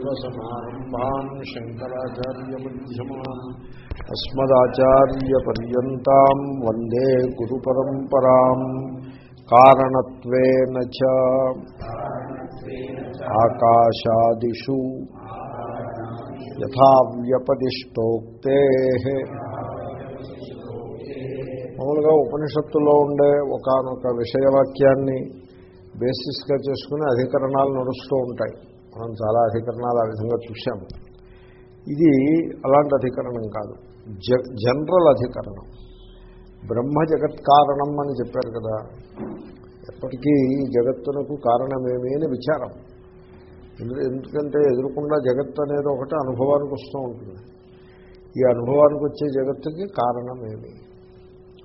సదాశివసమారంభాన్ శంకరాచార్యమ్యమాన్ అస్మదాచార్యపర్యంతం వందే గురు పరంపరాం కారణత్వేన ఆకాశాదిషు యథావ్యపదిష్టోక్తే. మామూలుగా ఉపనిషత్తులో ఉండే ఒకనొక విషయవాక్యాన్ని బేసిస్గా చేసుకుని అధికరణాలు నడుస్తూ ఉంటాయి. మనం చాలా అధికరణాలు ఆ విధంగా చూశాము. ఇది అలాంటి అధికరణం కాదు. జ జనరల్ అధికరణం. బ్రహ్మ జగత్ కారణం అని చెప్పారు కదా. ఎప్పటికీ జగత్తునకు కారణమేమి అని విచారం. ఎందుకంటే ఎదురుకుండా జగత్తు అనేది ఒకటి అనుభవానికి వస్తూ ఉంటుంది. ఈ అనుభవానికి వచ్చే జగత్తుకి కారణమేమి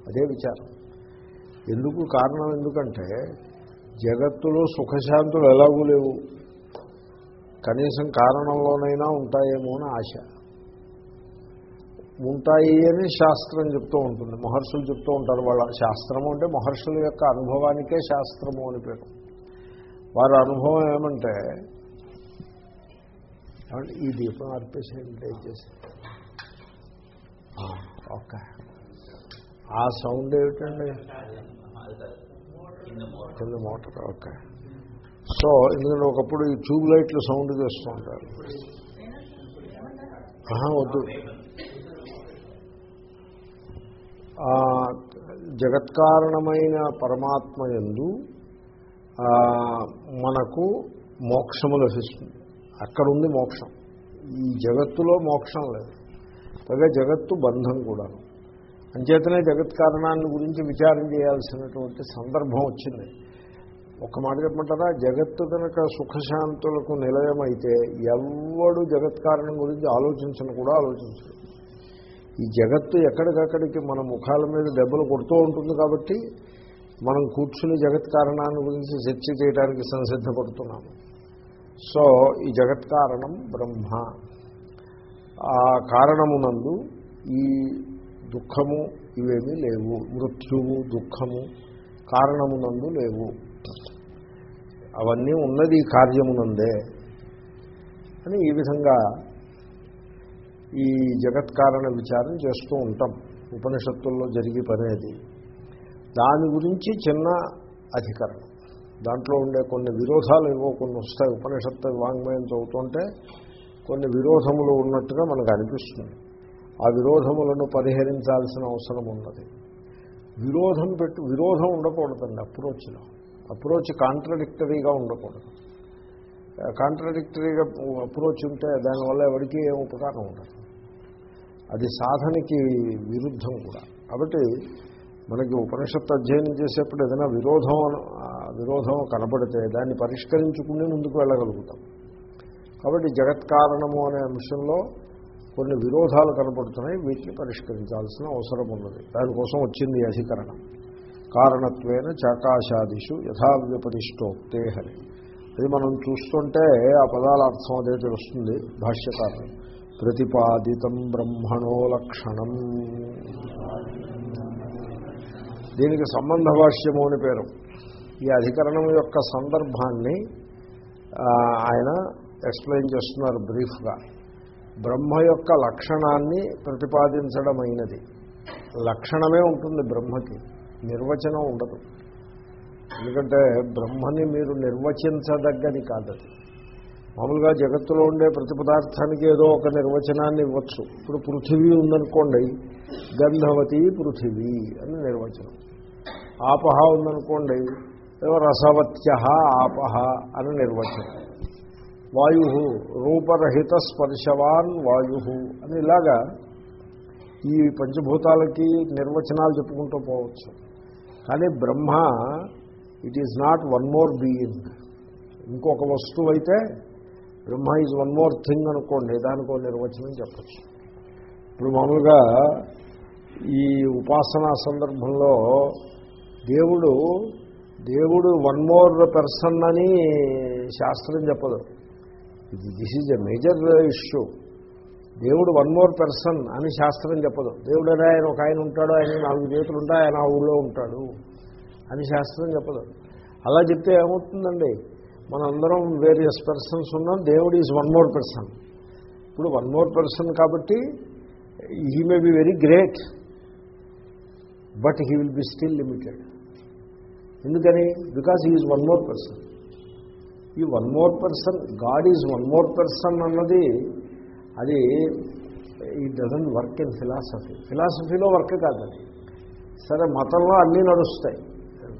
అదే విచారం. ఎందుకు కారణం ఎందుకంటే జగత్తులో సుఖశాంతులు ఎలాగూ లేవు. కనీసం కారణంలోనైనా ఉంటాయేమో అని ఆశ. ఉంటాయి అని శాస్త్రం చెప్తూ ఉంటుంది. మహర్షులు చెప్తూ ఉంటారు వాళ్ళ శాస్త్రము అంటే మహర్షుల యొక్క అనుభవానికే శాస్త్రము అని పేరు. వారి అనుభవం ఏమంటే ఈ దీపం అర్పేసేయండి దయచేసి ఓకే. ఆ సౌండ్ ఏమిటండి? కింద మోటార్ ఓకే. సో ఎందుకంటే ఒకప్పుడు ఈ ట్యూబ్ లైట్లు సౌండ్ చేస్తూ ఉంటారు. వద్దు. జగత్కారణమైన పరమాత్మ ఎందు మనకు మోక్షము లభిస్తుంది. అక్కడుంది మోక్షం. ఈ జగత్తులో మోక్షం లేదు. పైగా జగత్తు బంధం కూడా. అంచేతనే జగత్ కారణాన్ని గురించి విచారం చేయాల్సినటువంటి సందర్భం వచ్చింది. ఒక మాట చెప్పమంటారా? జగత్తు కనుక సుఖశాంతులకు నిలయమైతే ఎవడు జగత్ కారణం గురించి ఆలోచించను కూడా ఆలోచించడు. ఈ జగత్తు ఎక్కడికక్కడికి మన ముఖాల మీద దెబ్బలు కొడుతూ ఉంటుంది కాబట్టి మనం కూర్చుని జగత్ కారణాన్ని గురించి చర్చ చేయడానికి సంసిద్ధపడుతున్నాము. సో ఈ జగత్ కారణం బ్రహ్మ. ఆ కారణమునందు ఈ దుఃఖము ఇవేమీ లేవు. మృత్యువు దుఃఖము కారణమునందు లేవు. అవన్నీ ఉన్నది కార్యమునందే. అని ఈ విధంగా ఈ జగత్కారణ విచారం చేస్తూ ఉంటాం. ఉపనిషత్తుల్లో జరిగే పనేది. దాని గురించి చిన్న అధికరణం. దాంట్లో ఉండే కొన్ని విరోధాలు ఏవో కొన్ని వస్తాయి. ఉపనిషత్తు వాంగ్మయం చదువుతుంటే కొన్ని విరోధములు ఉన్నట్టుగా మనకు అనిపిస్తుంది. ఆ విరోధములను పరిహరించాల్సిన అవసరం ఉన్నది. విరోధం పెట్టు విరోధం ఉండకూడదండి అప్రోచ్లో. అప్రోచ్ కాంట్రడిక్టరీగా ఉండకూడదు. కాంట్రడిక్టరీగా అప్రోచ్ ఉంటే దానివల్ల ఎవరికి ఏం ఉపకారం ఉండదు. అది సాధనకి విరుద్ధం కూడా. కాబట్టి మనకి ఉపనిషత్తు అధ్యయనం చేసేప్పుడు ఏదైనా విరోధం విరోధం కనబడితే దాన్ని పరిష్కరించుకుని ముందుకు వెళ్ళగలుగుతాం. కాబట్టి జగత్ కారణము అనే అంశంలో కొన్ని విరోధాలు కనపడుతున్నాయి. వీటిని పరిష్కరించాల్సిన అవసరం ఉన్నది. దానికోసం వచ్చింది అధికరణం. కారణత్వేన చాకాశాదిషు యథావ్యపదిష్టోక్తే హరి. అది మనం చూస్తుంటే ఆ పదాల అర్థం అదే తెలుస్తుంది. భాష్యకారణం ప్రతిపాదితం బ్రహ్మణో లక్షణం. దీనికి సంబంధ భాష్యము అని పేరు. ఈ అధికరణం యొక్క సందర్భాన్ని ఆయన ఎక్స్ప్లెయిన్ చేస్తున్నారు బ్రీఫ్గా. బ్రహ్మ యొక్క లక్షణాన్ని ప్రతిపాదించడమైనది. లక్షణమే ఉంటుంది బ్రహ్మకి నిర్వచనం ఉండదు. ఎందుకంటే బ్రహ్మని మీరు నిర్వచించదగ్గది కాదది. మామూలుగా జగత్తులో ఉండే ప్రతి పదార్థానికి ఏదో ఒక నిర్వచనాన్ని ఇవ్వచ్చు. ఇప్పుడు పృథివీ ఉందనుకోండి గంధవతి పృథివీ అని నిర్వచనం. ఆపహ ఉందనుకోండి రసవత్య ఆపహ అని నిర్వచనం. వాయు రూపరహిత స్పర్శవాన్ వాయు అని ఇలాగా ఈ పంచభూతాలకి నిర్వచనాలు చెప్పుకుంటూ పోవచ్చు. కానీ Brahma it is not one more being ఇంకొక వస్తువు అయితే Brahma is one more thing అనుకోండి దానికో నిర్వచనం చెప్పచ్చు. ఇప్పుడు మామూలుగా ఈ ఉపాసనా సందర్భంలో దేవుడు దేవుడు వన్ మోర్ పర్సన్ అని శాస్త్రం చెప్పదు. This is a major issue దేవుడు వన్ మోర్ పర్సన్ అని శాస్త్రం చెప్పదు. దేవుడు అనే ఆయన ఒక ఆయన ఉంటాడు ఆయన నాలుగు చేతులు ఉంటాయి ఆయన ఆ ఊళ్ళో ఉంటాడు అని శాస్త్రం చెప్పదు. అలా చెప్తే ఏమవుతుందండి? మనందరం వేరియస్ పర్సన్స్ ఉన్నాం దేవుడు ఈజ్ వన్ మోర్ పర్సన్ ఇప్పుడు వన్ మోర్ పర్సన్ కాబట్టి he may be very great but he will be still limited ఎందుకని? Because he is one more person ఈ one more person god is one more person అన్నది అది ఈ doesn't work in philosophy ఫిలాసఫీలో work కాదు అది. సరే మతంలో అన్నీ నడుస్తాయి.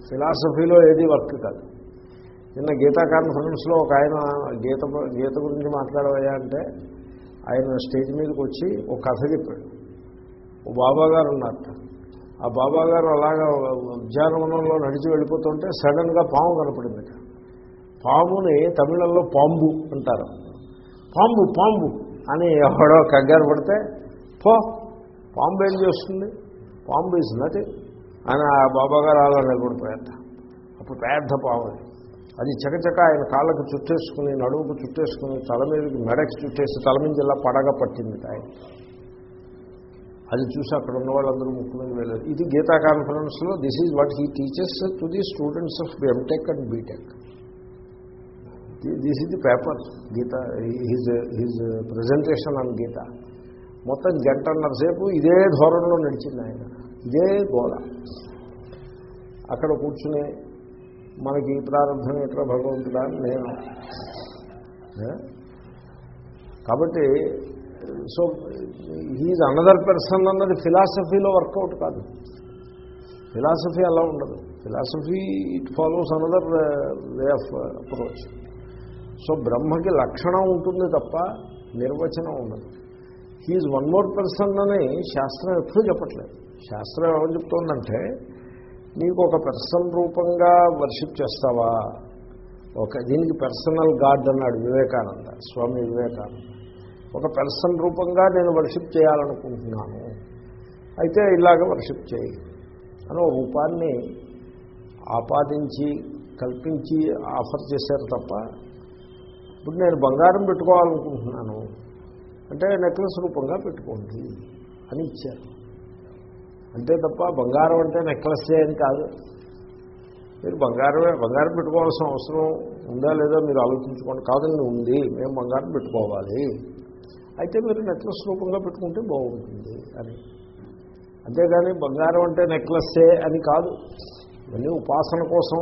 ఫిలాసఫీలో ఏది వర్క్ కాదు. నిన్న గీతా కాన్ఫరెన్స్లో ఒక ఆయన గీత గీత గురించి మాట్లాడవయ్యా అంటే ఆయన స్టేజ్ మీదకి వచ్చి ఒక కథ చెప్పాడు. ఓ బాబా గారు ఉన్నారట. ఆ బాబా గారు అలాగా ఉద్యానవనంలో నడిచి వెళ్ళిపోతుంటే సడన్గా పాము కనపడింది పాముని తమిళంలో పాంబు అంటారు. పాంబు పాంబు అని ఎవడో కగ్గారు పడితే పో పాంబు ఏం చేస్తుంది? పాంబు ఇస్ నథింగ్ అని ఆ బాబా గారు అలా నిలబడిపోయారట అప్పుడు పెద్ద పాము అది. చకచక ఆయన కాళ్ళకు చుట్టేసుకుని నడువుకు చుట్టేసుకుని తల మీదకి మెడకి చుట్టేసి తల మీద ఇలా పడగ పట్టింది ఆయన. అది చూసి అక్కడ ఉన్న వాళ్ళందరూ ముక్కు మీద వెళ్ళారు. ఇది గీతా కాన్ఫరెన్స్లో this is what he teachers to the students of MTech and BTech this is the paper Gita his his presentation on Gita. మొత్తం గంటన్నర సేపు ఇదే ధోరణిలో నడిచింది ఆయన. ఇదే గోళ. అక్కడ కూర్చుని మనకి ఈ ప్రారంభం ఎట్లా భగవంతుడా అని నేను. కాబట్టి సో హీజ్ అనదర్ పర్సన్ అన్నది ఫిలాసఫీలో వర్కౌట్ కాదు. ఫిలాసఫీ అలా ఉండదు. Philosophy it follows another way of approach so బ్రహ్మకి లక్షణం ఉంటుంది తప్ప నిర్వచనం ఉండదు. హీజ్ వన్ మోర్ పర్సన్ అని శాస్త్రం ఎప్పుడూ చెప్పట్లేదు. శాస్త్రం ఏమని చెప్తోందంటే నీకు ఒక పర్సన్ రూపంగా వర్షిప్ చేస్తావా? ఒక దీనికి పర్సనల్ గాడ్ అన్నాడు వివేకానంద స్వామి వివేకానంద. ఒక పెర్సన్ రూపంగా నేను వర్షిప్ చేయాలనుకుంటున్నాను. అయితే ఇలాగ వర్షిప్ చేయి అని ఒక రూపాన్ని ఆపాదించి కల్పించి ఆఫర్ చేశారు తప్ప ఇప్పుడు నేను బంగారం పెట్టుకోవాలనుకుంటున్నాను. అంటే నెక్లెస్ రూపంగా పెట్టుకోండి అని ఇచ్చారు. అంతే తప్ప బంగారం అంటే నెక్లెస్సే అని కాదు. మీరు బంగారమే బంగారం పెట్టుకోవాల్సిన అవసరం ఉందా లేదా మీరు ఆలోచించుకోండి. కాదండి ఉంది. మేము బంగారం పెట్టుకోవాలి. అయితే మీరు నెక్లెస్ రూపంగా పెట్టుకుంటే బాగుంటుంది అని. అంతేగాని బంగారం అంటే నెక్లెస్సే అని కాదు. ఇవన్నీ ఉపాసన కోసం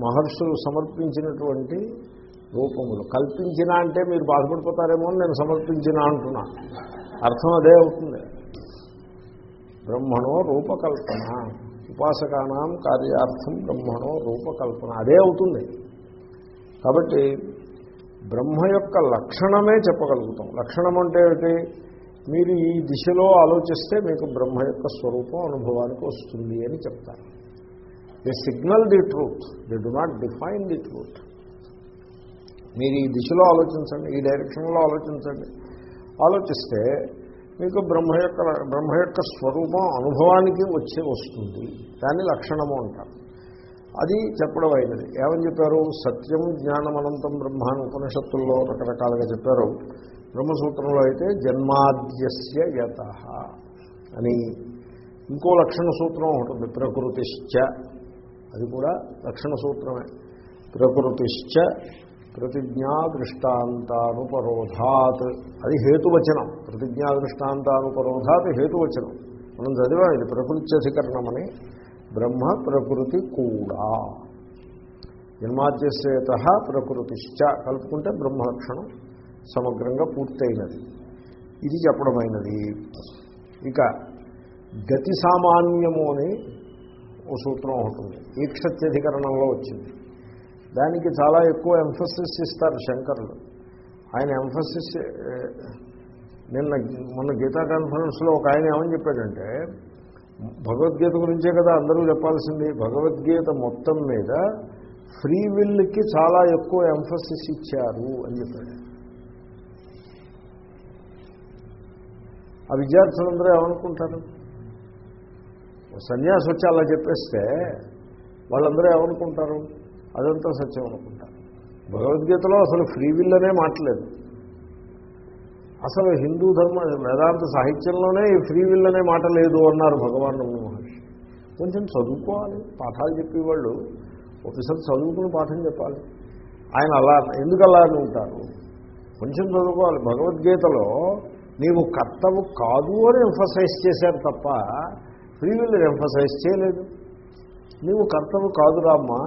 మహర్షులు సమర్పించినటువంటి రూపములు. కల్పించిన అంటే మీరు బాధపడిపోతారేమో అని నేను సమర్పించిన అంటున్నా. అర్థం అదే అవుతుంది. బ్రహ్మణో రూపకల్పన. ఉపాసకానాం కార్యార్థం బ్రహ్మణో రూపకల్పన. అదే అవుతుంది. కాబట్టి బ్రహ్మ యొక్క లక్షణమే చెప్పగలుగుతాం. లక్షణం అంటే ఏమిటి? మీరు ఈ దిశలో ఆలోచిస్తే మీకు బ్రహ్మ యొక్క స్వరూపం అనుభవానికి వస్తుంది అని చెప్తారు. The signal the truth the do not define the truth మీరు ఈ దిశలో ఆలోచించండి ఈ డైరెక్షన్లో ఆలోచించండి. ఆలోచిస్తే మీకు బ్రహ్మ యొక్క బ్రహ్మ యొక్క స్వరూపం అనుభవానికి వచ్చే వస్తుంది. దాన్ని లక్షణము అంటారు. అది చెప్పడం అయినది. ఏమని చెప్పారు? సత్యం జ్ఞానం అనంతం బ్రహ్మ ఉపనిషత్తుల్లో రకరకాలుగా చెప్పారు. బ్రహ్మసూత్రంలో అయితే జన్మాద్యస్య యత అని ఇంకో లక్షణ సూత్రం ఉంటుంది ప్రకృతిశ్చ. అది కూడా లక్షణ సూత్రమే. ప్రకృతిశ్చ ప్రతిజ్ఞా దృష్టాంతానుపరోధాత్. అది హేతువచనం. ప్రతిజ్ఞా దృష్టాంతానుపరోధాత్ హేతువచనం. మనం చదివాం ఇది ప్రకృత్యధికరణం అని బ్రహ్మ ప్రకృతి కూడా. జన్మాద్యసేత ప్రకృతిశ్చ కలుపుకుంటే బ్రహ్మలక్షణం సమగ్రంగా పూర్తయినది. ఇది చెప్పడమైనది. ఇక గతి సామాన్యము అని ఓ సూత్రం ఉంటుంది ఈక్షత్యధికరణంలో వచ్చింది. దానికి చాలా ఎక్కువ ఎంఫసిస్ ఇస్తారు శంకరులు. ఆయన ఎంఫసిస్ నిన్న మొన్న గీతా కాన్ఫరెన్స్లో ఒక ఆయన ఏమని చెప్పాడంటే భగవద్గీత గురించే కదా అందరూ చెప్పాల్సింది. భగవద్గీత మొత్తం మీద ఫ్రీ విల్కి చాలా ఎక్కువ ఎంఫసిస్ ఇచ్చారు అని చెప్పాడు ఆ విద్యార్థులందరూ ఏమనుకుంటారు? సన్యాసి వచ్చి అలా చెప్పేస్తే వాళ్ళందరూ ఏమనుకుంటారు? అదంతా సత్యం అనుకుంటారు. భగవద్గీతలో అసలు ఫ్రీ విల్ అనే మాట్లేదు. అసలు హిందూ ధర్మ వేదాంత సాహిత్యంలోనే ఈ ఫ్రీ విల్ అనే మాట లేదు అన్నారు భగవాన్ రమణ మహర్షి. కొంచెం చదువుకోవాలి. పాఠాలు చెప్పేవాళ్ళు ఒకసారి చదువుకుని పాఠం చెప్పాలి. ఆయన అలా ఎందుకు అలా అని ఉంటారు కొంచెం చదువుకోవాలి. భగవద్గీతలో నీవు కర్తవు కాదు అని ఎంఫసైజ్ చేశారు తప్ప ఫ్రీ విల్ ఎంఫసైజ్ చేయలేదు. నీవు కర్తవు కాదురామ్మా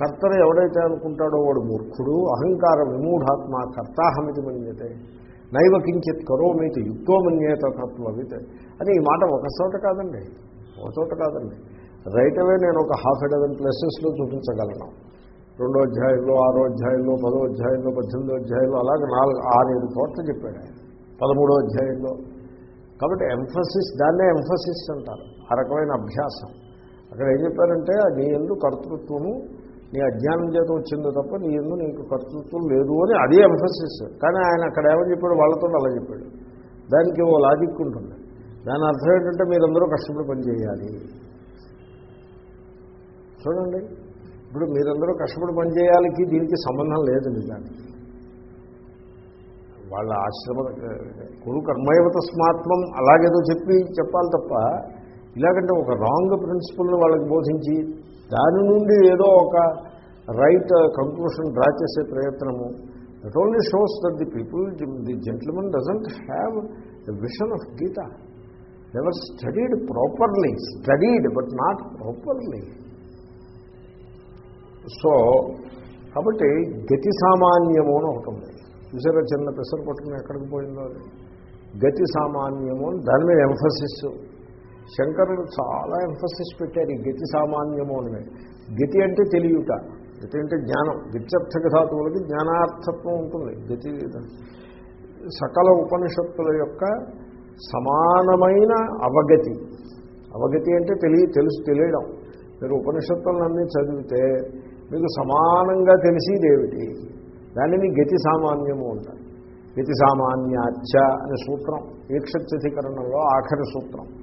కర్తను ఎవడైతే అనుకుంటాడో వాడు మూర్ఖుడు అహంకార విమూఢాత్మ కర్తాహమితి మన్యతే. నైవ కించిత్ కరోమితి యుక్తో మన్యేత అని ఈ మాట ఒక చోట కాదండి ఒక చోట కాదండి. రైట్ అవే నేను ఒక హాఫ్ డజన్ ప్లేసెస్లో చూపించగలను. రెండో అధ్యాయంలో ఆరో అధ్యాయంలో పదో అధ్యాయంలో పద్దెనిమిదో అధ్యాయంలో అలాగే నాలుగు ఆరేడు చోట్ల చెప్పాడు ఆయన. పదమూడో అధ్యాయంలో. కాబట్టి ఎంఫసిస్ దాన్నే ఎంఫసిస్ అంటారు. ఆ రకమైన అభ్యాసం. అక్కడ ఏం చెప్పారంటే నీ ఎందు కర్తృత్వము నీ అజ్ఞానం చేత వచ్చిందో తప్ప నీ ఎందు నీకు కర్తృత్వం లేదు అని అదే ఎంఫసిస్ కానీ ఆయన అక్కడ ఏమని చెప్పాడు వాళ్ళతో అలా చెప్పాడు. దానికి ఓ లాజిక్ ఉంటుంది. దాని అర్థం ఏంటంటే మీరందరూ కష్టపడి పనిచేయాలి. చూడండి. ఇప్పుడు మీరందరూ కష్టపడి పనిచేయాలికి దీనికి సంబంధం లేదు నిజానికి. వాళ్ళ ఆశ్రమ కురు కర్మయవ తస్మాత్మం అలాగేదో చెప్పి చెప్పాలి తప్ప ఇలాగంటే ఒక రాంగ్ ప్రిన్సిపల్ని వాళ్ళకి బోధించి దాని నుండి ఏదో ఒక రైట్ కంక్లూషన్ డ్రా చేసే ప్రయత్నము. That only shows that the people the gentlemen doesn't have the vision of Gita never studied properly studied but not properly so కాబట్టి గతి సామాన్యము అని ఒకటి ఉంది. చూసారా చిన్న పెసర పట్టుకుని ఎక్కడికి పోయిందో అది? గతి సామాన్యము అని దాని మీద ఎంఫసిస్ శంకరుడు చాలా ఎంఫసిస్ పెట్టారు ఈ గతి సామాన్యము అని. గతి అంటే తెలియట. గతి అంటే జ్ఞానం. గత్యర్థక ధాతువులకి జ్ఞానార్థత్వం ఉంటుంది. గతి సకల ఉపనిషత్తుల యొక్క సమానమైన అవగతి. అవగతి అంటే తెలియ తెలుసు తెలియడం. మీరు ఉపనిషత్తులన్నీ చదివితే మీకు సమానంగా తెలిసేదేమిటి దానిని గతి సామాన్యము అంటారు. గతి సామాన్యాచ అనే సూత్రం. ఈక్షత్యధికరణంలో ఆఖరి సూత్రం.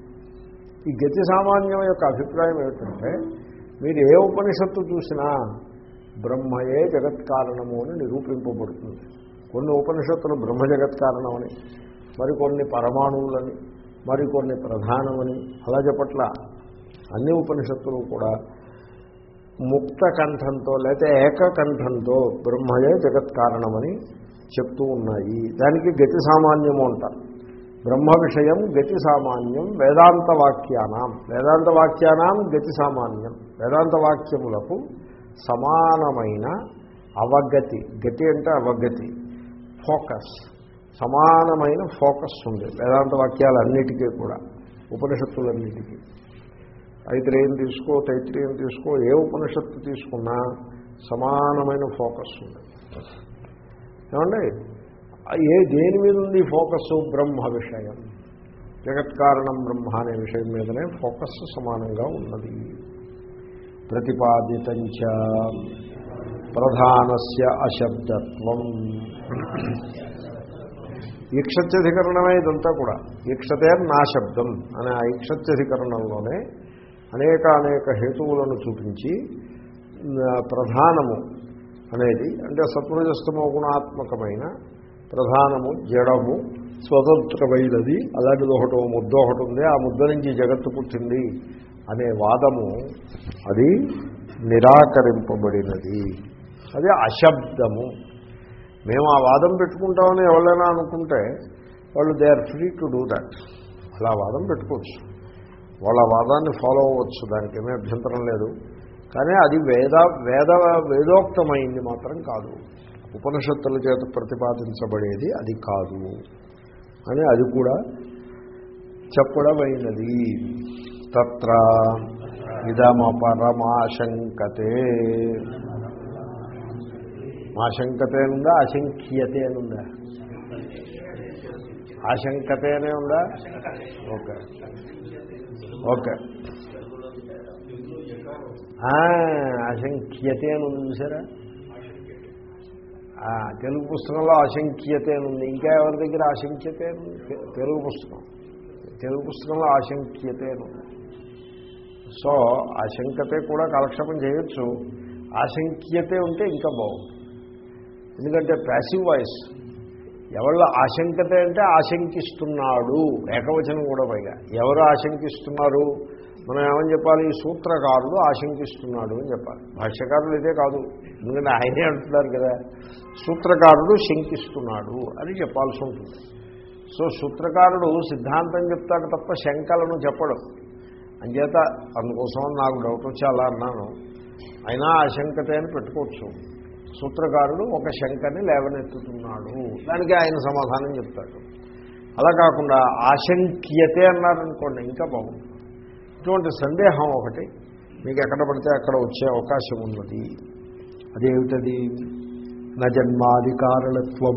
ఈ గతి సామాన్యం యొక్క అభిప్రాయం ఏమిటంటే మీరు ఏ ఉపనిషత్తు చూసినా బ్రహ్మయే జగత్ కారణము అని నిరూపింపబడుతుంది. కొన్ని ఉపనిషత్తులు బ్రహ్మ జగత్ కారణమని మరికొన్ని పరమాణువులని మరికొన్ని ప్రధానమని అలా చెప్పట్ల అన్ని ఉపనిషత్తులు కూడా ముక్త కంఠంతో లేకపోతే ఏకకంఠంతో బ్రహ్మయే జగత్ కారణమని చెప్తూ ఉన్నాయి. దానికి గతి సామాన్యము అంటారు. బ్రహ్మ విషయం గతి సామాన్యం వేదాంత వాక్యానాం వేదాంత వాక్యానాం గతి సామాన్యం వేదాంత వాక్యములకు సమానమైన అవగతి. గతి అంటే అవగతి. ఫోకస్. సమానమైన ఫోకస్ ఉంది. వేదాంత వాక్యాలన్నిటికీ కూడా. ఉపనిషత్తులన్నిటికీ. ఐత్రేయం తీసుకో తైత్రేయం తీసుకో ఏ ఉపనిషత్తు తీసుకున్నా సమానమైన ఫోకస్ ఉంది. ఏమండి? ఏ దేని మీద ఉంది ఫోకస్ బ్రహ్మ విషయం. జగత్కారణం బ్రహ్మ అనే విషయం మీదనే ఫోకస్ సమానంగా ఉన్నది. ప్రతిపాదితంచ ప్రధానస్య అశబ్దత్వం. ఈక్షత్యధికరణమే ఇదంతా కూడా. ఈక్షతే నా శబ్దం అనే ఆ ఈక్షత్యధికరణంలోనే అనేక అనేక హేతువులను చూపించి ప్రధానము అనేది అంటే సత్వజస్తమో గుణాత్మకమైన ప్రధానము జడము స్వతంత్రమైనది అలాంటిది ఒకటో ముద్ద ఒకటి ఉంది ఆ ముద్ద నుంచి జగత్తు పుట్టింది అనే వాదము అది నిరాకరింపబడినది. అది అశబ్దము. మేము ఆ వాదం పెట్టుకుంటామని ఎవరైనా అనుకుంటే వాళ్ళు they are free to do that. అలా వాదం పెట్టుకోవచ్చు. వాళ్ళ వాదాన్ని ఫాలో అవ్వచ్చు దానికి ఏమీ అభ్యంతరం లేదు. కానీ అది వేద వేద వేదోక్తమైంది మాత్రం కాదు. ఉపనిషత్తుల చేత ప్రతిపాదించబడేది అది కాదు. అని అది కూడా చెప్పడమైనది. తత్ర ఇదమపరమాశంకతే. ఆశంకతే ఉందా? అశంఖ్యతే ఉందా? ఆశంకతేనే ఉందా? ఓకే. ఓకే. అశంఖ్యతే అని ఉంది చూసారా? తెలుగు పుస్తకంలో ఆశంక్యతే అని ఉంది ఇంకా ఎవరి దగ్గర ఆశంక్యతే ఉంది తెలుగు పుస్తకం. తెలుగు పుస్తకంలో ఆశంక్యతే ఉంది సో ఆశంకతే కూడా కాలక్షేపం చేయొచ్చు. ఆశంక్యతే ఉంటే ఇంకా బాగుంది ఎందుకంటే ప్యాసివ్ వాయిస్ ఎవళ్ళ ఆశంకతే అంటే ఆశంకిస్తున్నాడు. ఏకవచనం కూడా పైగా. ఎవరు ఆశంకిస్తున్నారు? మనం ఏమని చెప్పాలి? ఈ సూత్రకారుడు ఆశంకిస్తున్నాడు అని చెప్పాలి. భాష్యకారులు ఇదే కాదు. ఎందుకంటే ఆయనే అంటున్నారు కదా. సూత్రకారుడు శంకిస్తున్నాడు అని చెప్పాల్సి ఉంటుంది. సో సూత్రకారుడు సిద్ధాంతం చెప్తాడు తప్ప శంకలను చెప్పడం. అంచేత అందుకోసం నాకు డౌట్ వచ్చి అలా అన్నాను. అయినా ఆశంకతే అని పెట్టుకోవచ్చు. సూత్రకారుడు ఒక శంకని లేవనెత్తుతున్నాడు. దానికి ఆయన సమాధానం చెప్తాడు. అలా కాకుండా ఆశంక్యతే అన్నారనుకోండి ఇంకా బాగుంది ఇటువంటి సందేహం ఒకటి. మీకు ఎక్కడ పడితే అక్కడ వచ్చే అవకాశం ఉన్నది. అదేమిటది? నజన్మాధికారళత్వం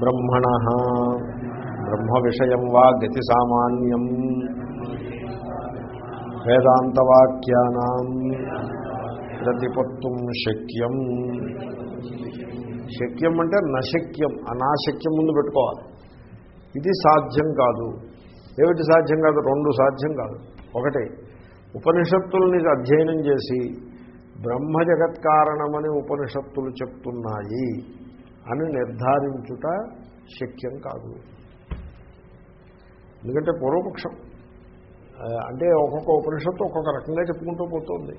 బ్రహ్మణ. బ్రహ్మ విషయం వా గతి సామాన్యం. వేదాంతవాక్యానాం. ప్రతిపత్తుం శక్యం. శక్యం అంటే నశక్యం. అనాశక్యం ముందు పెట్టుకోవాలి. ఇది సాధ్యం కాదు. ఏమిటి సాధ్యం కాదు? రెండు సాధ్యం కాదు. ఒకటి ఉపనిషత్తుల్ని అధ్యయనం చేసి బ్రహ్మ జగత్ కారణమని ఉపనిషత్తులు చెప్తున్నాయి అని నిర్ధారించుట శక్యం కాదు. ఎందుకంటే పూర్వపక్షం అంటే ఒక్కొక్క ఉపనిషత్తు ఒక్కొక్క రకంగా చెప్పుకుంటూ పోతుంది.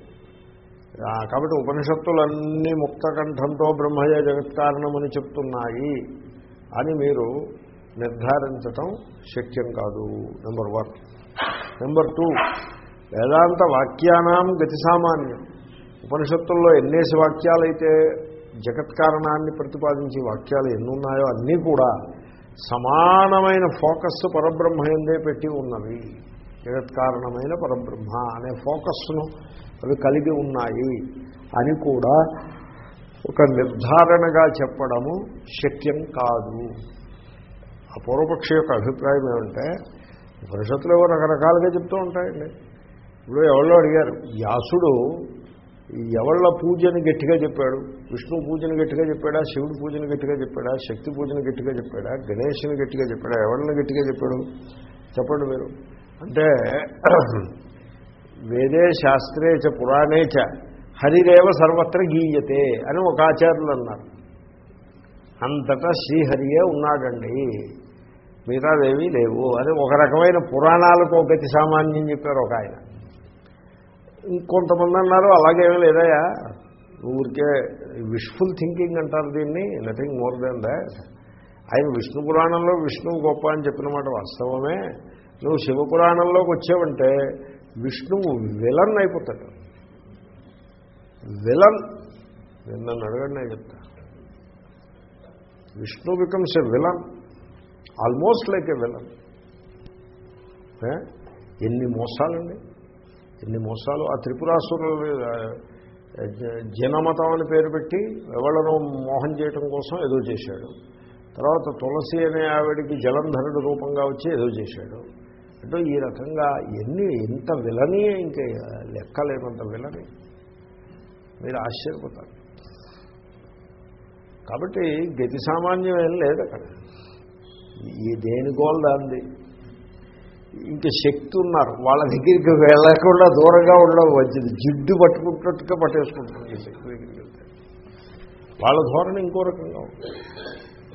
కాబట్టి ఉపనిషత్తులన్నీ ముక్తకంఠంతో బ్రహ్మయ జగత్కారణమని చెప్తున్నాయి అని మీరు నిర్ధారించటం శక్యం కాదు. నెంబర్ వన్ నెంబర్ టూ వేదాంత వాక్యానాం గతి సామాన్యం. ఉపనిషత్తుల్లో ఎన్నేసి వాక్యాలైతే జగత్కారణాన్ని ప్రతిపాదించే వాక్యాలు ఎన్ని ఉన్నాయో అన్నీ కూడా సమానమైన ఫోకస్ పరబ్రహ్మయందే పెట్టి ఉన్నవి. జగత్కారణమైన పరబ్రహ్మ అనే ఫోకస్ను అవి కలిగి ఉన్నాయి అని కూడా ఒక నిర్ధారణగా చెప్పడము శక్యం కాదు. పూర్వపక్షి యొక్క అభిప్రాయం ఏమంటే ఉపనిషత్తులు ఏవో రకరకాలుగా చెప్తూ ఉంటాయండి. ఇప్పుడు ఎవరో అడిగారు వ్యాసుడు ఎవళ్ళ పూజని గట్టిగా చెప్పాడు? విష్ణు పూజని గట్టిగా చెప్పాడా? శివుడి పూజను గట్టిగా చెప్పాడా? శక్తి పూజను గట్టిగా చెప్పాడా? గణేష్ని గట్టిగా చెప్పాడా? ఎవరిని గట్టిగా చెప్పాడు? చెప్పండి మీరు. అంటే వేదే శాస్త్రే చ పురాణే చ హరిరేవ సర్వత్ర గీయతే అని ఒక ఆచార్యులు అన్నారు. అంతటా శ్రీహరియే ఉన్నాడండి. మిగతాదేవి లేవు. అని ఒక రకమైన పురాణాలకు ఒక గతి సామాన్యం చెప్పారు ఒక ఆయన. ఇంకొంతమంది అన్నారు అలాగేమీ లేదయా ఊరికే విష్ఫుల్ థింకింగ్ అంటారు దీన్ని నథింగ్ మోర్ దెన్ దాట్ ఆయన విష్ణు పురాణంలో విష్ణువు గొప్ప అని చెప్పిన మాట వాస్తవమే. నువ్వు శివ పురాణంలోకి వచ్చావంటే విష్ణువు విలన్ అయిపోతాడు. విలన్ నేను నన్ను అడగండి నేను చెప్తా. Vishnu becomes a villain almost like a villain. ఎన్ని మోసాలండి? ఎన్ని మోసాలు? ఆ త్రిపురాసురులు జనమతం అని పేరు పెట్టి ఎవళ్ళను మోహం చేయటం కోసం ఏదో చేశాడు. తర్వాత తులసి అనే ఆవిడికి జలంధరుడు రూపంగా వచ్చి ఏదో చేశాడు. అంటే ఈ రకంగా ఎన్ని ఎంత విలని ఇంకా లెక్కలేనంత విలని. మీరు ఆశ్చర్యపోతారు. కాబట్టి గతి సామాన్యం ఏం లేదు అక్కడ. ఈ దేని దాంది ఇంకా శక్తి ఉన్నారు వాళ్ళ దగ్గరికి వెళ్ళకుండా దూరంగా ఉండడం మంచిది. జిడ్డు పట్టుకుంటున్నట్టుగా పట్టేసుకుంటారు శక్తి దగ్గరికి వెళ్తే. వాళ్ళ ధోరణి ఇంకో రకంగా ఉంది.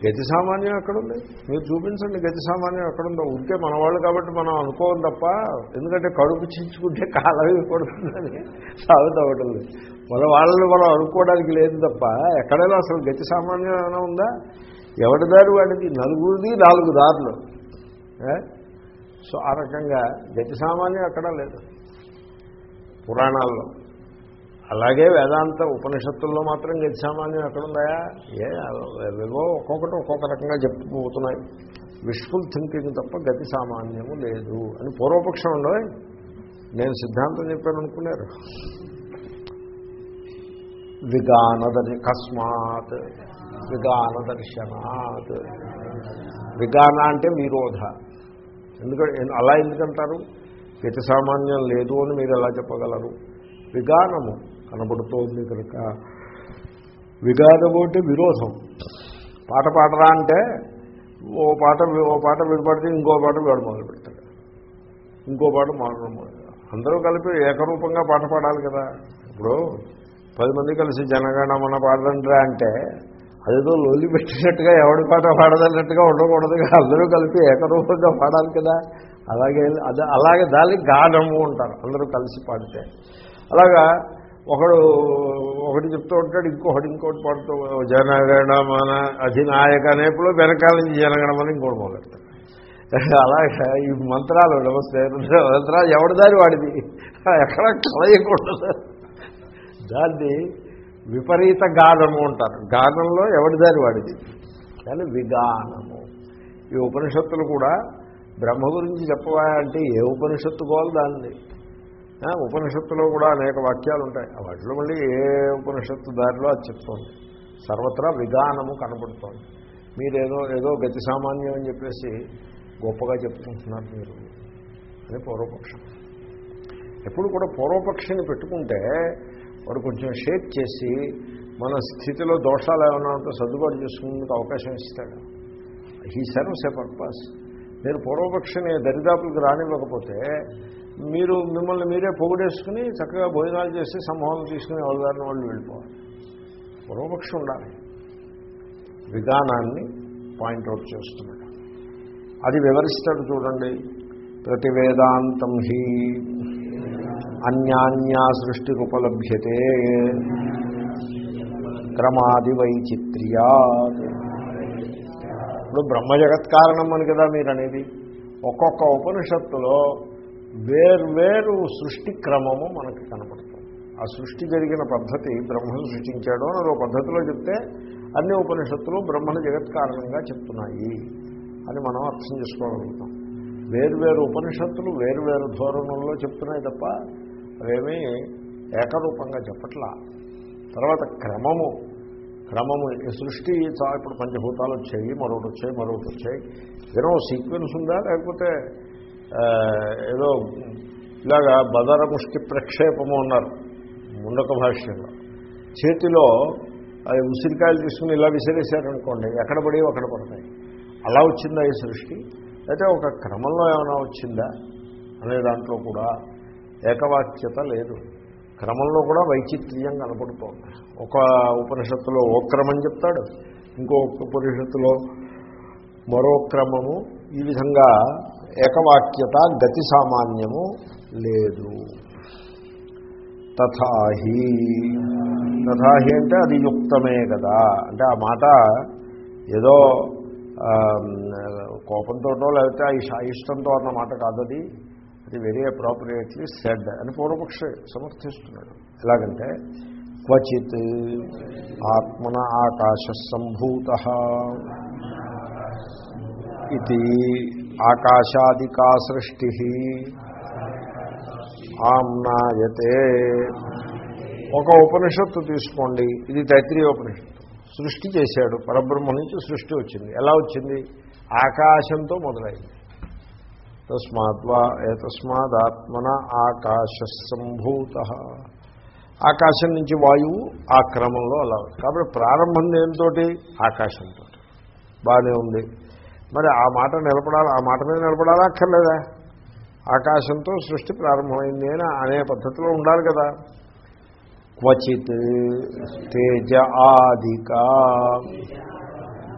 గతి సామాన్యం ఎక్కడుంది? మీరు చూపించండి గతి సామాన్యం ఎక్కడుందో. ఉంటే మన వాళ్ళు కాబట్టి మనం అనుకోం తప్ప ఎందుకంటే కడుపు చించుకుంటే కాలమే పడుతుందని సాగుతూ ఉంటుంది మన వాళ్ళని మనం అనుకోవడానికి లేదు తప్ప ఎక్కడైనా అసలు గతి సామాన్యం ఏమైనా ఉందా? ఎవరి దారి వాడిది నలుగురిది నాలుగు దారులు. సో ఆ రకంగా గతి సామాన్యం అక్కడ లేదు. పురాణాల్లో. అలాగే వేదాంత ఉపనిషత్తుల్లో మాత్రం గతి సామాన్యం ఎక్కడుందాయా ఏ ఏవో ఒక్కొక్కటి ఒక్కొక్క రకంగా చెప్పుకుపోతున్నాయి. విష్ఫుల్ థింకింగ్ తప్ప గతి సామాన్యము లేదు అని పూర్వపక్షం ఉండవు. నేను సిద్ధాంతం చెప్పాను అనుకున్నారు. విగానదని కస్మాత్ విగానదర్శనాత్ విగాన అంటే విరోధ. ఎందుకంటే అలా ఎందుకంటారు? గతి సామాన్యం లేదు అని మీరు ఎలా చెప్పగలరు? విగానము కనబడుతోంది కనుక. విగానము అంటే విరోధం. పాట పాడరా అంటే ఓ పాట ఓ పాట విడిపడితే ఇంకో పాట వీడు మొదలు పెడతాడు. ఇంకో పాట మొదలు అందరూ కలిపి ఏకరూపంగా పాట పాడాలి కదా. ఇప్పుడు పది మంది కలిసి జనగణమన పాడండి అంటే అదేదో లోలి పెట్టినట్టుగా ఎవడి పాట పాడదన్నట్టుగా ఉండకూడదుగా అందరూ కలిపి ఏకరూపంగా పాడాలి కదా. అలాగే అదే అలాగే దానికి గానము ఉంటారు అందరూ కలిసి పాడితే. అలాగా ఒకడు ఒకటి చెప్తూ ఉంటాడు ఇంకొకటి ఇంకోటి పాడుతూ జనగణమన అధినాయక అనేప్పుడు వెనకాల నుంచి జనగణమని ఇంకోటి మొదలెడతాడు. అలాగే ఈ మంత్రాలు నమస్తే మంత్రాలు ఎవడి దారి వాడిది? ఎక్కడ కలయకూడదు. దాన్ని విపరీత గానము అంటారు. గానంలో ఎవడి దారి వాడిది? కానీ విగానము ఈ ఉపనిషత్తులు కూడా బ్రహ్మ గురించి చెప్పవా అంటే ఏ ఉపనిషత్తు కోవాలి దాన్ని ఉపనిషత్తులో కూడా అనేక వాక్యాలు ఉంటాయి. ఆ వాటిలో మళ్ళీ ఏ ఉపనిషత్తు దారిలో అది చెప్తోంది. సర్వత్రా విగానము కనపడుతోంది మీరేదో ఏదో గతి సామాన్యం అని చెప్పేసి గొప్పగా చెప్పుకుంటున్నారు మీరు. అని పూర్వపక్షం. ఎప్పుడు కూడా పూర్వపక్షిని పెట్టుకుంటే వాడు కొంచెం షేక్ చేసి మన స్థితిలో దోషాలు ఏమైనా ఉంటే సర్దుబాటు చేసుకునేందుకు అవకాశం ఇస్తాడు. He serves a purpose. మీరు పూర్వపక్షిని దరిదాపులకు రానివ్వకపోతే మీరు మిమ్మల్ని మీరే పొగిడేసుకుని చక్కగా భోజనాలు చేసి సంభావన తీసుకుని వాళ్ళదారిన వాళ్ళు వెళ్ళిపోవాలి. పూర్వపక్షం ఉండాలి. విధానాన్ని పాయింట్అవుట్ చేస్తున్నాడు. అది వివరిస్తాడు చూడండి. ప్రతి వేదాంతం హీ అన్యాన్యా సృష్టిరుపలభ్యతే. క్రమాది వైచిత్ర్యా ఇప్పుడు బ్రహ్మ జగత్ కారణం అని కదా మీరు అనేది ఒక్కొక్క ఉపనిషత్తులో వేర్వేరు సృష్టి క్రమము మనకి కనపడుతుంది. ఆ సృష్టి జరిగిన పద్ధతి బ్రహ్మను సృష్టించాడు అని ఒక పద్ధతిలో చెప్తే అన్ని ఉపనిషత్తులు బ్రహ్మను జగత్ కారణంగా చెప్తున్నాయి అని మనం అర్థం చేసుకోగలుగుతాం. వేర్వేరు ఉపనిషత్తులు వేర్వేరు ధోరణుల్లో చెప్తున్నాయి తప్ప అవేమీ ఏకరూపంగా చెప్పట్లా. తర్వాత క్రమము. క్రమము ఈ సృష్టి చా- ఇప్పుడు పంచభూతాలు వచ్చాయి మరొకటి వచ్చాయి మరొకటి వచ్చాయి. ఏదో సీక్వెన్స్ ఉందా? లేకపోతే ఏదో ఇలాగా బదర ముష్టి ప్రక్షేపము అన్నారు ముండక భాష్యంలో. చేతిలో ఉసిరికాయలు తీసుకుని ఇలా విసిరేశారనుకోండి ఎక్కడ పడి అక్కడ పడతాయి. అలా వచ్చిందా ఈ సృష్టి? అయితే ఒక క్రమంలో ఏమైనా వచ్చిందా? అనే దాంట్లో కూడా ఏకవాక్యత లేదు. క్రమంలో కూడా వైచిత్ర్యం కనపడుతోంది. ఒక ఉపనిషత్తులో ఓ క్రమం చెప్తాడు ఇంకో ఉపనిషత్తులో మరో క్రమము. ఈ విధంగా ఏకవాక్యత గతి సామాన్యము లేదు. తథాహి. తథాహి అంటే అది యుక్తమే కదా. అంటే ఆ మాట ఏదో కోపంతోటో లేకపోతే ఆ ఇష్టంతో అన్న మాట కాదది. ఇది వెరీ అప్రాపరియేట్లీ సెడ్ అని పూర్వపక్ష సమర్థిస్తున్నాడు. ఎలాగంటే క్వచిత్ ఆత్మన ఆకాశ సంభూత ఇది ఆకాశాదికా సృష్టి ఆమ్నాయతే. ఒక ఉపనిషత్తు తీసుకోండి. ఇది తైత్రీయ ఉపనిషత్తు. సృష్టి చేశాడు. పరబ్రహ్మ నుంచి సృష్టి వచ్చింది. ఎలా వచ్చింది? ఆకాశంతో మొదలైంది. తస్మాద్వా ఏతస్మాదాత్మన ఆకాశ సంభూత ఆకాశం నుంచి వాయువు ఆ క్రమంలో అలా కాబట్టి ప్రారంభం దేనితో ఆకాశంతో బాగానే ఉంది. మరి ఆ మాట నిలబడాలి? ఆ మాట మీద నిలబడాలా అక్కర్లేదా? ఆకాశంతో సృష్టి ప్రారంభమైంది అని అనే పద్ధతిలో ఉండాలి కదా. క్వచిత్ తేజ ఆదిక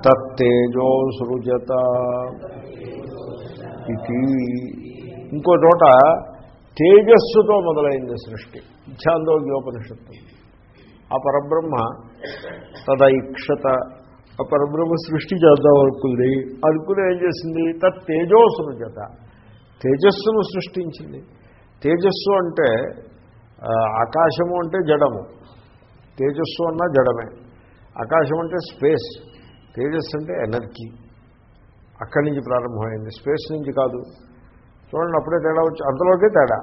తత్తేజో సృజత. ఇది ఇంకో చోట తేజస్సుతో మొదలైంది సృష్టి. ఇచ్చాందోగ్యోపనిషత్తు ఆ పరబ్రహ్మ తదైక్షత. ఆ పరబ్రహ్మ సృష్టి చేద్దాం అనుకుంది. అనుకుని ఏం చేసింది? తత్ తేజో చేత. తేజస్సును సృష్టించింది. తేజస్సు అంటే ఆకాశము అంటే జడము. తేజస్సు అన్నా జడమే. ఆకాశం అంటే స్పేస్. తేజస్సు అంటే ఎనర్జీ. అక్కడి నుంచి ప్రారంభమైంది. స్పేస్ నుంచి కాదు. చూడండి అప్పుడే తేడా వచ్చి అంతలోకే తేడా.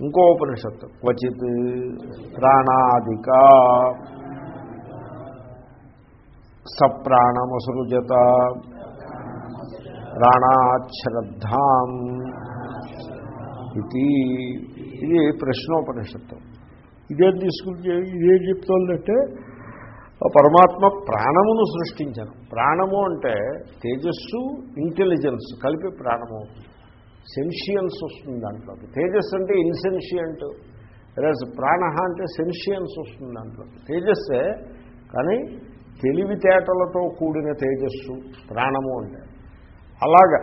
ఇంకో ఉపనిషత్తు. క్వచిత్ ప్రాణాదిక సప్రాణమసృజత ప్రాణాశ్రద్ధాం ఇది. ఇది ప్రశ్నోపనిషత్తు. ఇదేం తీసుకుని ఇదేం చెప్తుందంటే పరమాత్మ ప్రాణమును సృష్టించను. ప్రాణము అంటే తేజస్సు ఇంటెలిజెన్స్ కలిపి ప్రాణము. అవుతుంది సెన్షియన్స్ వస్తుంది దాంట్లోకి. తేజస్సు అంటే ఇన్సెన్షియంట్ లేదా ప్రాణ అంటే సెన్షియన్స్ వస్తుంది దాంట్లోకి. తేజస్సే కానీ తెలివితేటలతో కూడిన తేజస్సు ప్రాణము అంటే. అలాగా.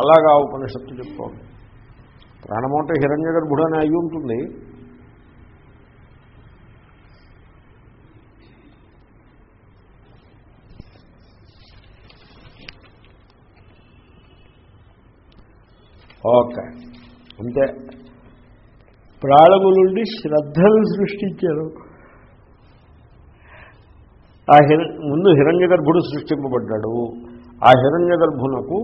అలాగా ఉపనిషత్తు చెప్పుకోండి ప్రాణము అంటే హిరణ్య గర్భుడు అని అయి ఉంటుంది. ఓకే. అంతే ప్రాణము నుండి శ్రద్ధను సృష్టించారు. ఆ హిర ముందు హిరణ్య గర్భుడు సృష్టింపబడ్డాడు. ఆ హిరణ్య గర్భునకు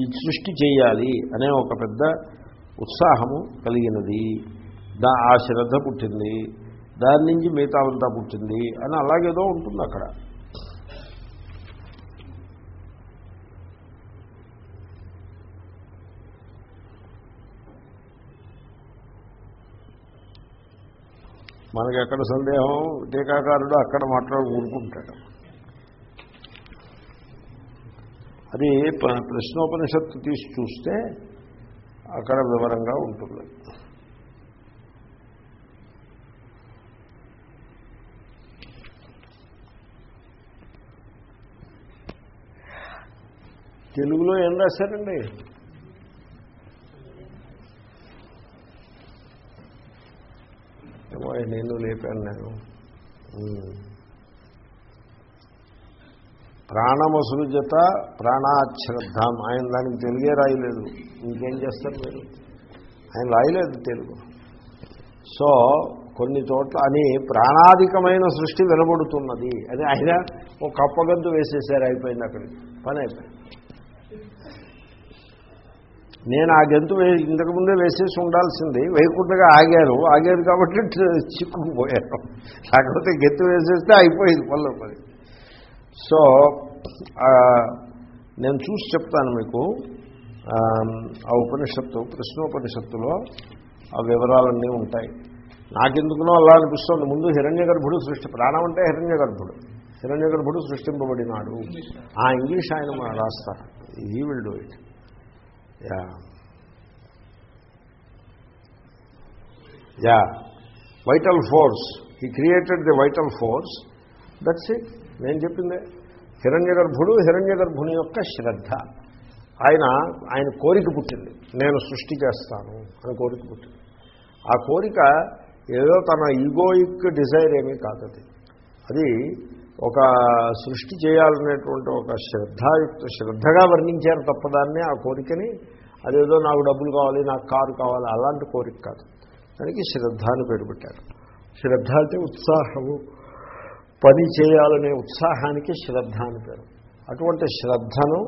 ఈ సృష్టి చేయాలి అనే ఒక పెద్ద ఉత్సాహము కలిగినది. దా ఆ శ్రద్ధ పుట్టింది. దాని నుంచి మిగతావంతా పుట్టింది అని అలాగేదో ఉంటుంది అక్కడ. మనకి ఎక్కడ సందేహం? టీకాకారుడు అక్కడ మాట్లాడు ఊరుకుంటాడు. అది ప్రశ్నోపనిషత్తు తీసి చూస్తే అక్కడ వివరంగా ఉంటుంది. తెలుగులో ఏం రాశారండి ఏమో నేను లేపాను నేను. ప్రాణమసృజత ప్రాణాశ్రద్ధాం. ఆయన దానికి తెలుగే రాయలేదు. ఇంకేం చేస్తారు మీరు? ఆయన రాయలేదు తెలుగు. సో కొన్ని చోట్ల అని ప్రాణాధికమైన సృష్టి వినబడుతున్నది అది ఆయన ఒక కప్పగంతు వేసేసారు అయిపోయింది అక్కడికి. పని అయిపోయింది. నేను ఆ గంతు వే ఇంతకుముందే వేసేసి ఉండాల్సింది. వేయకుండా ఆగారు. ఆగారు కాబట్టి చిక్కుకుపోయారు. లేకపోతే గెత్తు వేసేస్తే అయిపోయింది పనులు పని సో నేను చూసి చెప్తాను మీకు. ఆ, ఉపనిషత్తు ప్రశ్నోపనిషత్తులో ఆ వివరాలన్నీ ఉంటాయి. నాకెందుకునో అలా అనిపిస్తుంది. ముందు హిరణ్య గర్భుడు సృష్టి ప్రాణం అంటే హిరణ్య గర్భుడు హిరణ్య గర్భుడు సృష్టింపబడినాడు ఆ ఇంగ్లీష్ ఆయన రాస్తారు. ఈ will do it ya. Ya. Vital force he created the vital force that's it నేను చెప్పిందే. హిరణ్య గర్భుడు హిరణ్య గర్భుని యొక్క శ్రద్ధ. ఆయన ఆయన కోరిక పుట్టింది. నేను సృష్టి చేస్తాను అని కోరిక పుట్టింది. ఆ కోరిక ఏదో తన ఈగోయిక్ డిజైర్ ఏమీ కాదది. అది ఒక సృష్టి చేయాలనేటువంటి ఒక శ్రద్ధాయుక్త శ్రద్ధగా వర్ణించారు తప్పదాన్ని ఆ కోరికని అదేదో నాకు డబ్బులు కావాలి నాకు కారు కావాలి అలాంటి కోరిక కాదు. దానికి శ్రద్ధ అని పేరు పెట్టారు. శ్రద్ధ అంటే ఉత్సాహము. పని చేయాలనే ఉత్సాహానికి శ్రద్ధ అని పేరు. అటువంటి శ్రద్ధను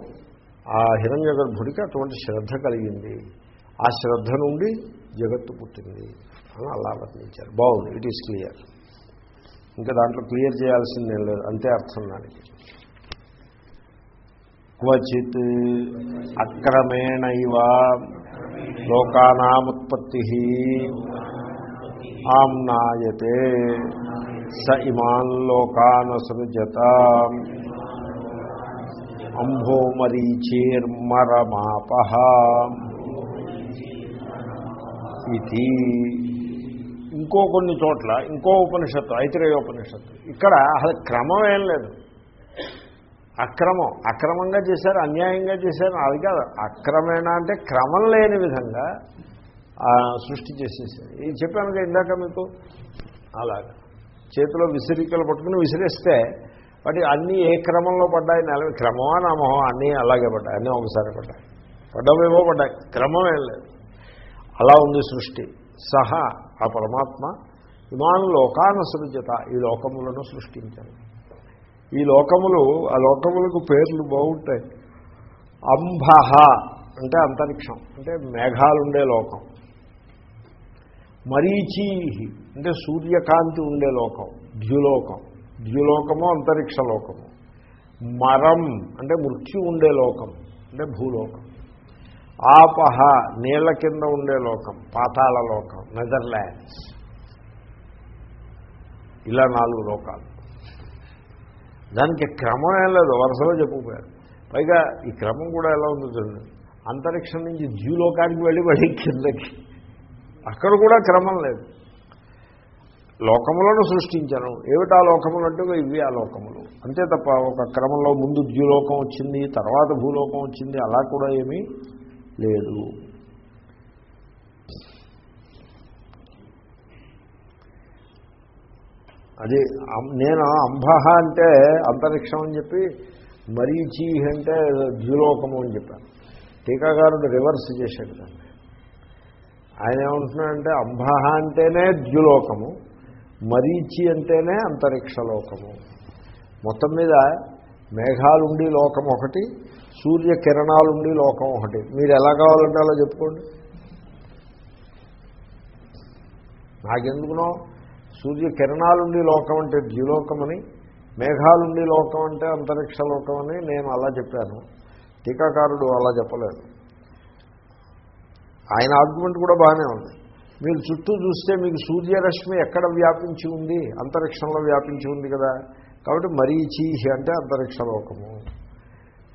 ఆ హిరణ్య గర్భుడికి అటువంటి శ్రద్ధ కలిగింది. ఆ శ్రద్ధ నుండి జగత్తు పుట్టింది అని అలా వర్ణించారు. బాగుంది. ఇట్ ఈస్ క్లియర్ ఇంకా దాంట్లో క్లియర్ చేయాల్సిందేం లేదు. అంతే అర్థం దానికి. క్వచిత్ అక్రమేణైవ లోకానాముత్పత్తి ఆమ్నాయతే స ఇమాన్ లోకాన్ సృజత అంభోమరీచేర్మరమాపహ ఇది ఇంకో కొన్ని చోట్ల ఇంకో ఉపనిషత్తు ఐతిరేయ ఉపనిషత్తు ఇక్కడ అసలు క్రమం ఏం లేదు. అక్రమం. అక్రమంగా చేశారు అన్యాయంగా చేశారు అది కాదు. అక్రమేణ అంటే క్రమం లేని విధంగా సృష్టి చేసేసారు ఇది చెప్పాను కదా ఇందాక మీకు? అలాగా. చేతిలో విసిరికలు పట్టుకుని విసిరేస్తే వాటి అన్నీ ఏ క్రమంలో పడ్డాయి? నెల క్రమమా నామహో అన్నీ అలాగే పడ్డాయి. అన్నీ ఒకసారి పడ్డాయి. పడ్డవేవో పడ్డాయి. క్రమం ఏం లేదు. అలా ఉంది సృష్టి. సహా ఆ పరమాత్మ ఇమాన్ లోకాన సృజత ఈ లోకములను సృష్టించాడు ఈ లోకములు ఆ లోకములకు పేర్లు బాగుంటాయి. అంబహ అంటే అంతరిక్షం అంటే మేఘాలు ఉండే లోకం. మరీచీ అంటే సూర్యకాంతి ఉండే లోకం ద్యులోకం. ద్యులోకము అంతరిక్ష లోకము. మరం అంటే మృత్యు ఉండే లోకం అంటే భూలోకం. ఆపహ నీళ్ళ కింద ఉండే లోకం పాతాళ లోకం నెదర్లాండ్స్. ఇలా నాలుగు లోకాలు. దానికి క్రమం ఏం లేదు వరుసలో చెప్పుకుపోయారు. పైగా ఈ క్రమం కూడా ఎలా ఉందో చూడండి అంతరిక్షం నుంచి జీలోకానికి వెళ్ళి వెళ్ళి కిందకి. అక్కడ కూడా క్రమం లేదు. లోకములను సృష్టించను. ఏమిటా లోకములు అంటే ఇవి ఆ లోకములు. అంతే తప్ప ఒక క్రమంలో ముందు ద్యులోకం వచ్చింది తర్వాత భూలోకం వచ్చింది అలా కూడా ఏమీ లేదు. అది నేను అంబహ అంటే అంతరిక్షం అని చెప్పి మరీచి అంటే ద్యులోకము అని చెప్పాను. టీకాకారుడు రివర్స్ చేశాడు దాన్ని. ఆయన ఏమంటున్నాడంటే అంబహ అంటేనే ద్యులోకము మరీచి అంటేనే అంతరిక్ష లోకము మొత్తం మీద మేఘాలుండి లోకం ఒకటి సూర్యకిరణాలుండి లోకం ఒకటి. మీరు ఎలా కావాలంటే అలా చెప్పుకోండి. నాకెందుకునో? సూర్యకిరణాలుండి లోకం అంటే ద్యులోకమని మేఘాలుండి లోకం అంటే అంతరిక్ష లోకం అని నేను అలా చెప్పాను. టీకాకారుడు అలా చెప్పలేదు. ఆయన ఆర్గ్యుమెంట్ కూడా బాగానే ఉంది. మీరు చుట్టూ చూస్తే మీకు సూర్యరశ్మి ఎక్కడ వ్యాపించి ఉంది? అంతరిక్షంలో వ్యాపించి ఉంది కదా. కాబట్టి మరీచి అంటే అంతరిక్ష లోకము.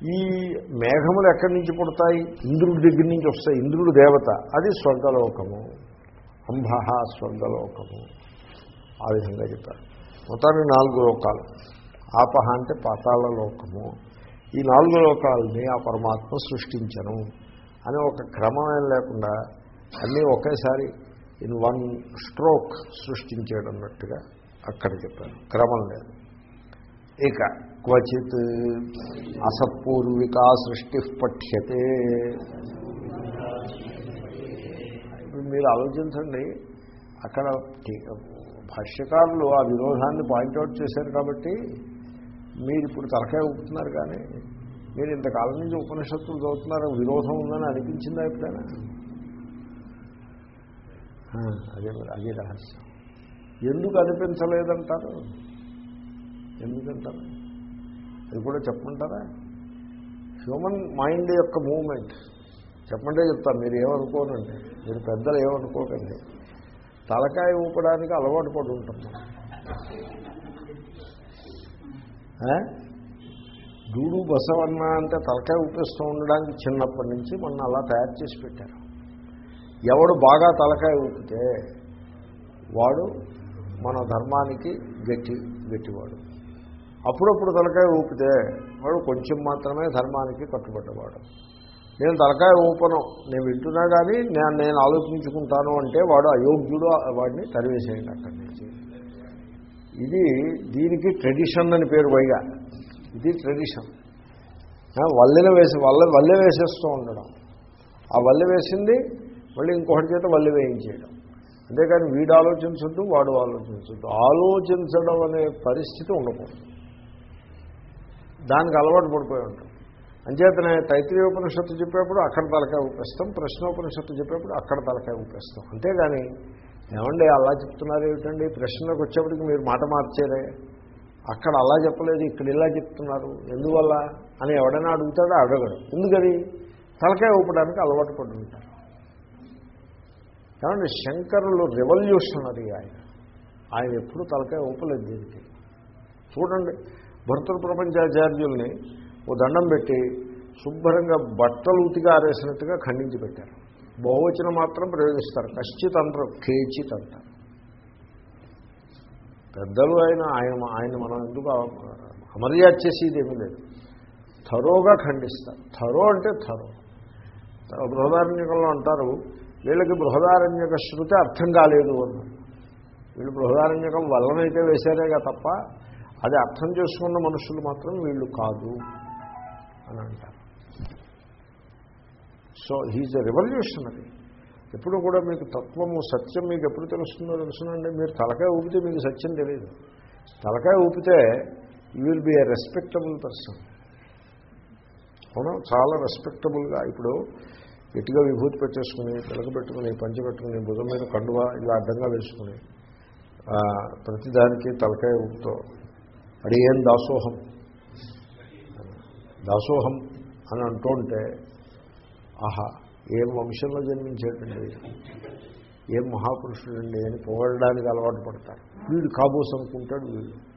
ఈ మేఘములు ఎక్కడి నుంచి పుడతాయి? ఇంద్రుడి దగ్గర నుంచి వస్తాయి. ఇంద్రుడు దేవత. అది స్వర్గలోకము. అంబహ స్వర్గలోకము. ఆ విధంగా చెప్పారు. మొత్తాన్ని నాలుగు లోకాలు. ఆపహ అంటే పాతాళ లోకము. ఈ నాలుగు లోకాలని ఆ పరమాత్మ సృష్టించను అని ఒక క్రమమేం లేకుండా అన్నీ ఒకేసారి ఇన్ వన్ స్ట్రోక్ సృష్టించాడు అన్నట్టుగా అక్కడ చెప్పారు. క్రమం లేదు. ఇక క్వచిత్ అసత్పూర్వికా సృష్టి పఠ్యతే. మీరు ఆలోచించండి అక్కడ భాష్యకారులు ఆ విరోధాన్ని పాయింట్అవుట్ చేశారు కాబట్టి మీరు ఇప్పుడు తలకాయ ఊపుతున్నారు కానీ మీరు ఇంతకాలం నుంచి ఉపనిషత్తులు చదువుతున్నారు విరోధం ఉందని అనిపించిందా ఎప్పుడైనా? అదే మరి అదే రహస్యం. ఎందుకు అనిపించలేదంటారు? ఎందుకంటారు? అది కూడా చెప్పమంటారా? హ్యూమన్ మైండ్ యొక్క మూమెంట్ చెప్పమంటే చెప్తాను మీరు ఏమనుకోనండి. మీరు పెద్దలు ఏమనుకోకండి. తలకాయ ఊపడానికి అలవాటు పడి ఉంటున్నాం ఆ? డూడు బసవన్న అంటే తలకాయ ఊపిస్తూ ఉండడానికి చిన్నప్పటి నుంచి మొన్న అలా తయారు చేసి పెట్టారు. ఎవడు బాగా తలకాయ ఊపితే వాడు మన ధర్మానికి గట్టి గట్టివాడు. అప్పుడప్పుడు తలకాయ ఊపితే వాడు కొంచెం మాత్రమే ధర్మానికి కట్టుబడ్డవాడు. నేను తలకాయ ఊపను నేను వింటున్నా కానీ నేను నేను ఆలోచించుకుంటాను అంటే వాడు అయోగ్యుడు వాడిని తరివేసేయండి అక్కడి నుంచి. ఇది దీనికి ట్రెడిషన్ అని పేరు పైగా. ఇది ట్రెడిషన్. వల్లెన వేసి వల్ల వల్లె వేసేస్తూ ఉండడం. ఆ వల్లె వేసింది మళ్ళీ ఇంకొకటి చేత వల్లె వేయించేయడం. అంతేకాని వీడు ఆలోచించొద్దు వాడు ఆలోచించొద్దు. ఆలోచించడం అనే పరిస్థితి ఉండకూడదు. దానికి అలవాటు పడిపోయి ఉంటాం. అంచేతనే తైత్రీయ ఉపనిషత్తు చెప్పేప్పుడు అక్కడ తలకాయ ఊపేస్తాం ప్రశ్నోపనిషత్తు చెప్పేప్పుడు అక్కడ తలకాయ ఊపేస్తాం. అంతేగాని ఏమండి అలా చెప్తున్నారు ఏమిటండి? ప్రశ్నకు వచ్చేప్పటికి మీరు మాట మార్చారే. అక్కడ అలా చెప్పలేదు ఇక్కడ ఇలా చెప్తున్నారు. ఎందువల్ల అని ఎవడైనా అడుగుతాడో అడగడు. ఎందుకది? తలకాయ ఊపడానికి అలవాటు పడి ఉంటారు. ఏమంటే శంకరులు రెవల్యూషనరీ ఆయన. ఆయన ఎప్పుడు తలకాయ ఊపలేదు దీనికి. చూడండి భర్తృ ప్రపంచాచార్యుల్ని ఓ దండం పెట్టి శుభ్రంగా బట్టలు ఉతిగా ఆరేసినట్టుగా ఖండించి పెట్టారు. బహువచనం మాత్రం ప్రయోగిస్తారు. కశ్చిత్ అంటారు కేచిత్ అంటారు పెద్దలు ఆయన ఆయన ఆయన మనం ఎందుకు అమర్యాద చేసేది ఏమీ లేదు. థరోగా ఖండిస్తారు. థరో అంటే థరో. బృహదారణ్యకంలో అంటారు వీళ్ళకి బృహదారణ్యక శృతి అర్థం కాలేదు అన్నారు. వీళ్ళు బృహదారణ్యకం వల్లనైతే వేశారేగా తప్ప అది అర్థం చేసుకున్న మనుషులు మాత్రం వీళ్ళు కాదు అని అంటారు. సో హీజ్ ఎ రెవల్యూషనరీ ఎప్పుడు కూడా మీకు తత్వము సత్యం మీకు ఎప్పుడు తెలుస్తుందో తెలుసునండి. మీరు తలకాయ ఊపితే మీకు సత్యం తెలియదు తలకాయ ఊపితే you will be a respectable person అవునా? చాలా రెస్పెక్టబుల్గా ఇప్పుడు గట్టిగా విభూతి పెట్టేసుకుని పిలక పెట్టుకుని పంచి పెట్టుకుని భుజం మీద కండువా ఇలా అడ్డంగా వేసుకుని ప్రతిదానికి తలకాయ ఊపుతో అది ఏం దాసోహం? దాసోహం అని అంటుంటే ఆహా ఏం వంశంలో జన్మించేటండి ఏం మహాపురుషుడండి అని పొగడడానికి అలవాటు పడతారు. వీడు కాబోస్ అనుకుంటాడు వీడు.